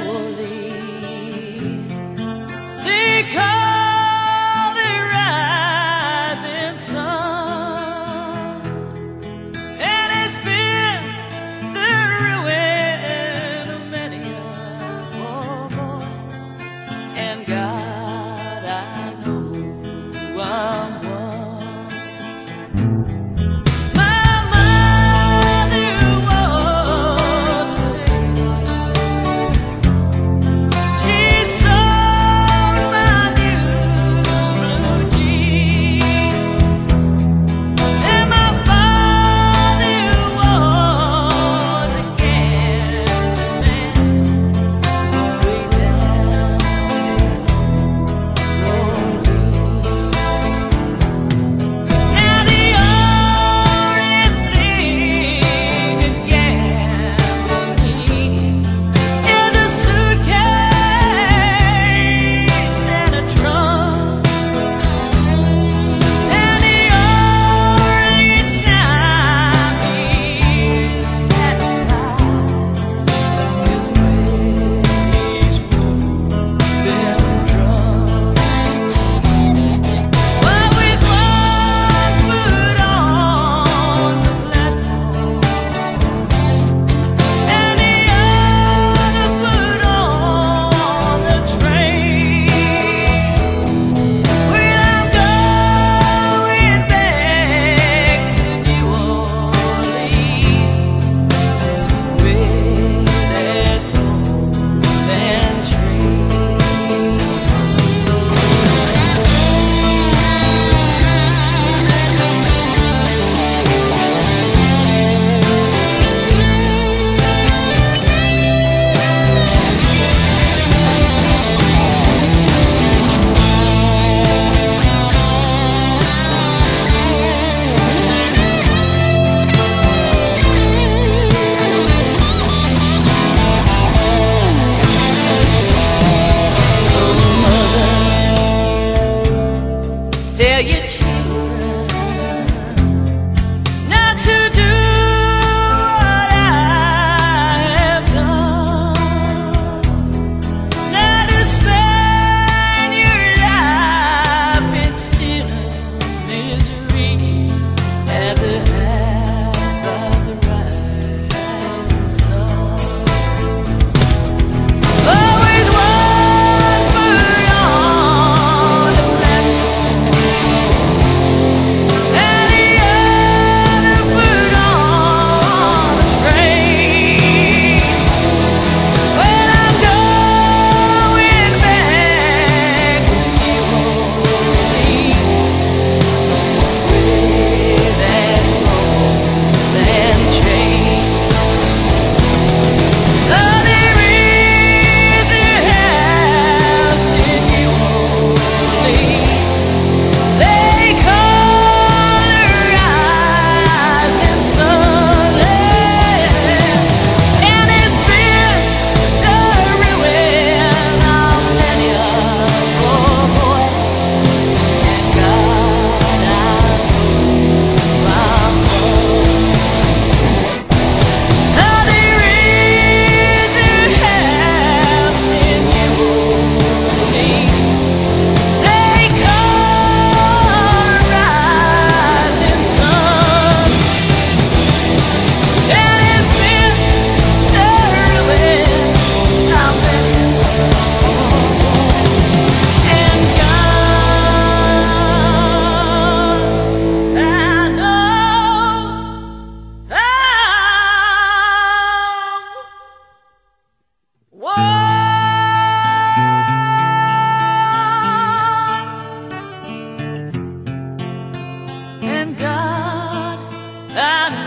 annually. They call the rising sun, and it's been.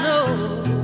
know.